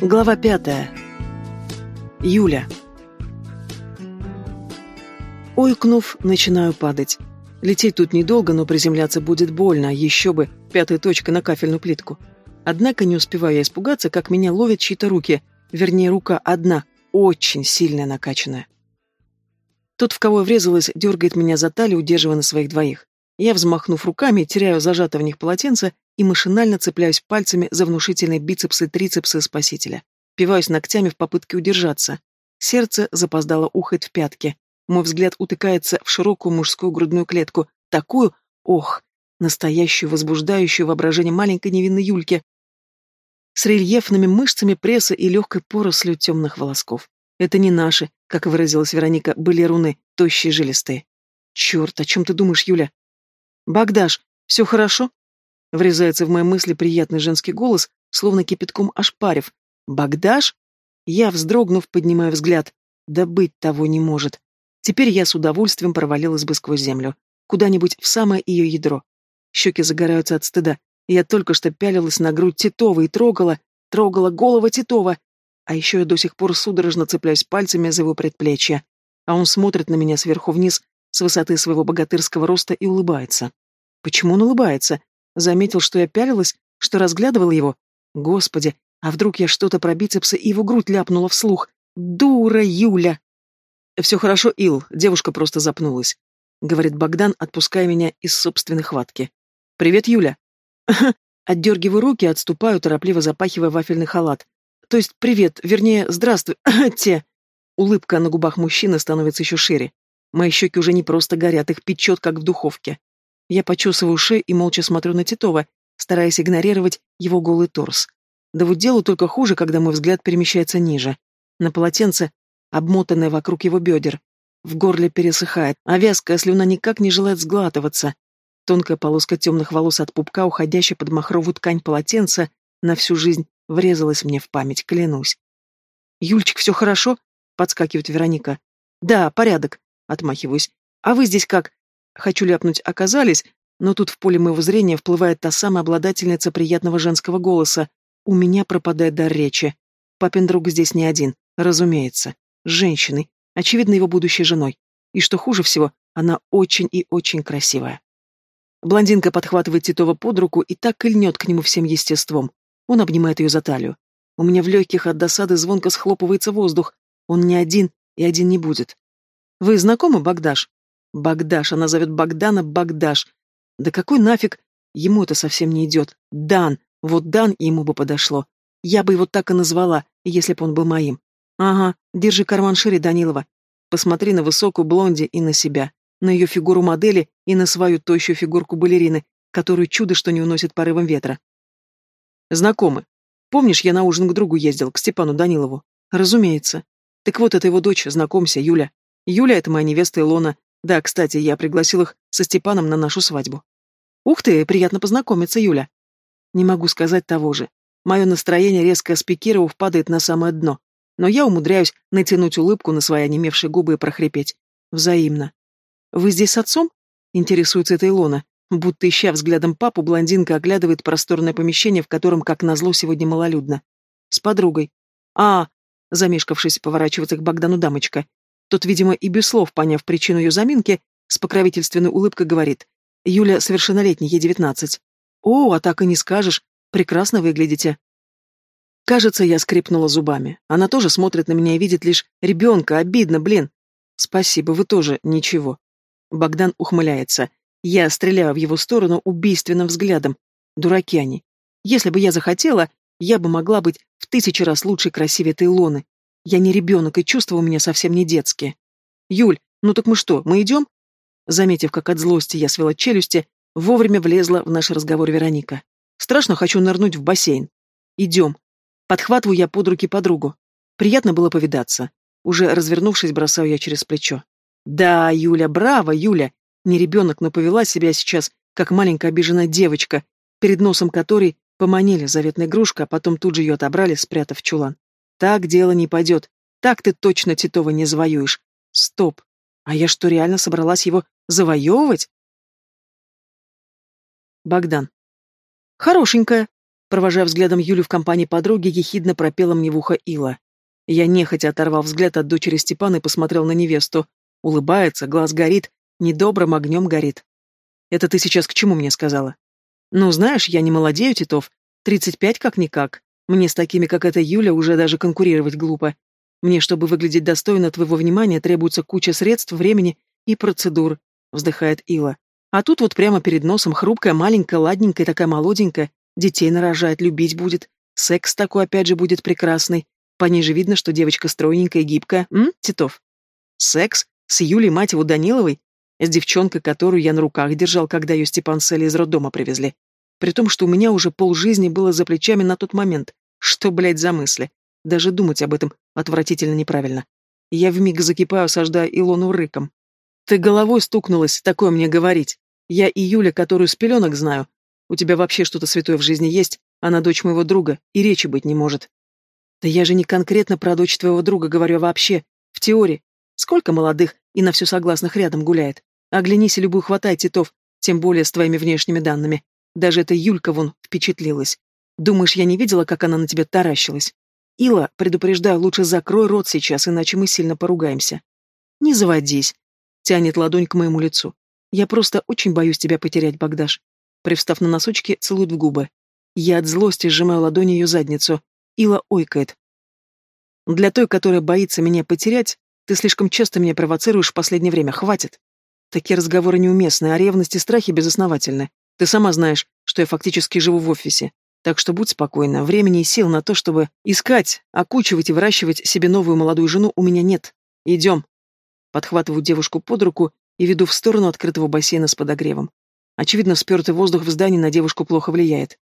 Глава пятая. Юля. Ойкнув, начинаю падать. Лететь тут недолго, но приземляться будет больно, еще бы, пятая точка на кафельную плитку. Однако не успеваю я испугаться, как меня ловят чьи-то руки, вернее, рука одна, очень сильная накачанная. Тот, в кого врезалась, дергает меня за талию, удерживая на своих двоих. Я, взмахнув руками, теряю зажато в них полотенце и машинально цепляюсь пальцами за внушительные бицепсы и трицепсы спасителя. Пиваюсь ногтями в попытке удержаться. Сердце запоздало ухает в пятки. Мой взгляд утыкается в широкую мужскую грудную клетку. Такую, ох, настоящую, возбуждающую воображение маленькой невинной Юльки. С рельефными мышцами пресса и легкой порослью темных волосков. Это не наши, как выразилась Вероника, были руны, тощие жилистые. Черт, о чем ты думаешь, Юля? Богдаш, все хорошо? Врезается в мои мысли приятный женский голос, словно кипятком ошпарив. «Богдаш?» Я, вздрогнув, поднимаю взгляд. Да быть того не может. Теперь я с удовольствием провалилась бы сквозь землю. Куда-нибудь в самое ее ядро. Щеки загораются от стыда. Я только что пялилась на грудь Титова и трогала, трогала голову Титова. А еще я до сих пор судорожно цепляюсь пальцами за его предплечье. А он смотрит на меня сверху вниз, с высоты своего богатырского роста и улыбается. Почему он улыбается? Заметил, что я пялилась, что разглядывала его. Господи, а вдруг я что-то про бицепсы и его грудь ляпнула вслух? Дура Юля! Все хорошо, Ил, девушка просто запнулась. Говорит Богдан, отпуская меня из собственной хватки. Привет, Юля. Отдергиваю руки, отступаю, торопливо запахивая вафельный халат. То есть привет, вернее, здравствуй, те. Улыбка на губах мужчины становится еще шире. Мои щеки уже не просто горят, их печет, как в духовке. Я почесываю шею и молча смотрю на Титова, стараясь игнорировать его голый торс. Да вот делу только хуже, когда мой взгляд перемещается ниже. На полотенце, обмотанное вокруг его бедер. В горле пересыхает, а вязкая слюна никак не желает сглатываться. Тонкая полоска темных волос от пупка, уходящая под махровую ткань полотенца, на всю жизнь врезалась мне в память, клянусь. «Юльчик, все хорошо?» — подскакивает Вероника. «Да, порядок», — отмахиваюсь. «А вы здесь как? Хочу ляпнуть «оказались», но тут в поле моего зрения вплывает та самая обладательница приятного женского голоса. У меня пропадает дар речи. Папин друг здесь не один, разумеется. С женщиной, очевидно, его будущей женой. И что хуже всего, она очень и очень красивая. Блондинка подхватывает Титова под руку и так и к нему всем естеством. Он обнимает ее за талию. У меня в легких от досады звонко схлопывается воздух. Он не один, и один не будет. «Вы знакомы, Богдаш?» Богдаш, она зовет Богдана Богдаш. Да какой нафиг? Ему это совсем не идет. Дан. Вот Дан ему бы подошло. Я бы его так и назвала, если бы он был моим. Ага, держи карман шире, Данилова. Посмотри на высокую блонди и на себя. На ее фигуру модели и на свою тощую фигурку балерины, которую чудо что не уносит порывом ветра. Знакомы. Помнишь, я на ужин к другу ездил, к Степану Данилову? Разумеется. Так вот, это его дочь, знакомься, Юля. Юля — это моя невеста Илона, да, кстати, я пригласил их со Степаном на нашу свадьбу. Ух ты, приятно познакомиться, Юля. Не могу сказать того же. Мое настроение, резко спикировав, падает на самое дно. Но я умудряюсь натянуть улыбку на свои онемевшие губы и прохрипеть. Взаимно. «Вы здесь с отцом?» — интересуется эта Илона. Будто ища взглядом папу, блондинка оглядывает просторное помещение, в котором, как назло, сегодня малолюдно. С подругой. «А!» — замешкавшись, поворачивается к Богдану дамочка. Тот, видимо, и без слов, поняв причину ее заминки, с покровительственной улыбкой говорит. «Юля совершеннолетняя, ей девятнадцать». «О, а так и не скажешь. Прекрасно выглядите». Кажется, я скрипнула зубами. Она тоже смотрит на меня и видит лишь ребенка. Обидно, блин. Спасибо, вы тоже ничего. Богдан ухмыляется. Я стреляю в его сторону убийственным взглядом. Дураки они. Если бы я захотела, я бы могла быть в тысячи раз лучше и красивее этой Илоны. Я не ребенок, и чувства у меня совсем не детские. Юль, ну так мы что, мы идем? Заметив, как от злости я свела челюсти, вовремя влезла в наш разговор Вероника. Страшно хочу нырнуть в бассейн. Идем. Подхватываю я под руки подругу. Приятно было повидаться. Уже развернувшись, бросаю я через плечо. Да, Юля, браво, Юля. Не ребенок, но повела себя сейчас, как маленькая обиженная девочка, перед носом которой поманили заветная игрушка, а потом тут же ее отобрали, спрятав чулан. Так дело не пойдет. Так ты точно Титова не завоюешь. Стоп. А я что, реально собралась его завоевывать? Богдан. Хорошенькая. Провожая взглядом Юлю в компании подруги, ехидно пропела мне в ухо Ила. Я нехотя оторвал взгляд от дочери Степана и посмотрел на невесту. Улыбается, глаз горит, недобрым огнем горит. «Это ты сейчас к чему мне сказала?» «Ну, знаешь, я не молодею, Титов. Тридцать пять как-никак. Мне с такими, как эта Юля, уже даже конкурировать глупо. Мне, чтобы выглядеть достойно твоего внимания, требуется куча средств, времени и процедур», — вздыхает Ила. «А тут вот прямо перед носом хрупкая, маленькая, ладненькая, такая молоденькая, детей нарожает, любить будет. Секс такой опять же будет прекрасный. По ней же видно, что девочка стройненькая и гибкая. М, Титов? Секс? С Юлей, мать его, Даниловой? С девчонкой, которую я на руках держал, когда ее Степан с из роддома привезли. При том, что у меня уже полжизни было за плечами на тот момент. Что, блядь, за мысли? Даже думать об этом отвратительно неправильно. Я вмиг закипаю, осаждая Илону рыком. Ты головой стукнулась, такое мне говорить. Я и Юля, которую с пеленок знаю. У тебя вообще что-то святое в жизни есть? Она дочь моего друга, и речи быть не может. Да я же не конкретно про дочь твоего друга говорю, а вообще. В теории. Сколько молодых и на все согласных рядом гуляет? Оглянись и любую хватай, Титов, тем более с твоими внешними данными. Даже эта Юлька вон впечатлилась. Думаешь, я не видела, как она на тебя таращилась? Ила, предупреждаю, лучше закрой рот сейчас, иначе мы сильно поругаемся. Не заводись. Тянет ладонь к моему лицу. Я просто очень боюсь тебя потерять, Богдаш. Привстав на носочки, целует в губы. Я от злости сжимаю ладонью ее задницу. Ила ойкает. Для той, которая боится меня потерять, ты слишком часто меня провоцируешь в последнее время, хватит. Такие разговоры неуместны, а ревность и страхи безосновательны. Ты сама знаешь, что я фактически живу в офисе. Так что будь спокойна, времени и сил на то, чтобы искать, окучивать и выращивать себе новую молодую жену у меня нет. Идем. Подхватываю девушку под руку и веду в сторону открытого бассейна с подогревом. Очевидно, спертый воздух в здании на девушку плохо влияет.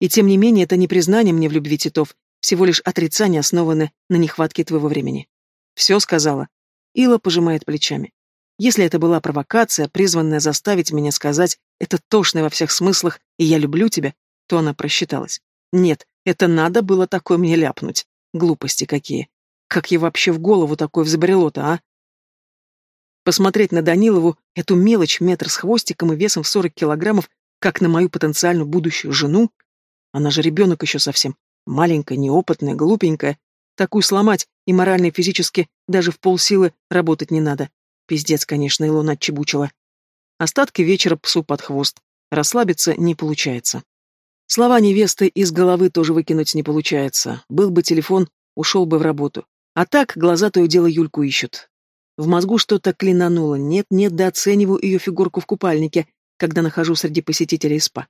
И тем не менее, это не признание мне в любви Титов, всего лишь отрицание, основанное на нехватке твоего времени. Все сказала. Ила пожимает плечами. Если это была провокация, призванная заставить меня сказать «это тошно во всех смыслах, и я люблю тебя», то она просчиталась. Нет, это надо было такое мне ляпнуть. Глупости какие. Как ей вообще в голову такое взбрело-то, а? Посмотреть на Данилову, эту мелочь метр с хвостиком и весом в сорок килограммов, как на мою потенциальную будущую жену, она же ребенок еще совсем. Маленькая, неопытная, глупенькая. Такую сломать и морально, и физически даже в полсилы работать не надо. Пиздец, конечно, Илона отчебучила. Остатки вечера псу под хвост. Расслабиться не получается. Слова невесты из головы тоже выкинуть не получается. Был бы телефон, ушел бы в работу. А так глаза то и дело Юльку ищут. В мозгу что-то клинануло. Нет-нет, дооцениваю ее фигурку в купальнике, когда нахожу среди посетителей спа.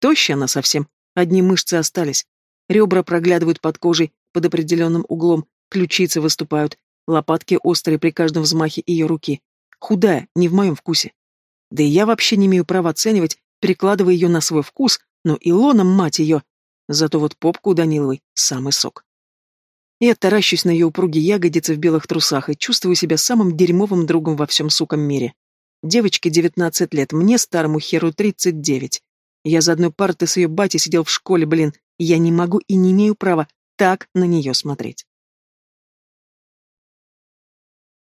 Тощая она совсем, Одни мышцы остались. Ребра проглядывают под кожей под определенным углом, ключицы выступают, лопатки острые при каждом взмахе ее руки. Худая, не в моем вкусе. Да и я вообще не имею права оценивать, перекладывая ее на свой вкус, но Илона, мать ее. Зато вот попку у Даниловой — самый сок. Я таращусь на ее упругие ягодицы в белых трусах и чувствую себя самым дерьмовым другом во всем суком мире. Девочке девятнадцать лет, мне, старому херу, тридцать девять. Я за одной партой с ее батей сидел в школе, блин. Я не могу и не имею права так на нее смотреть.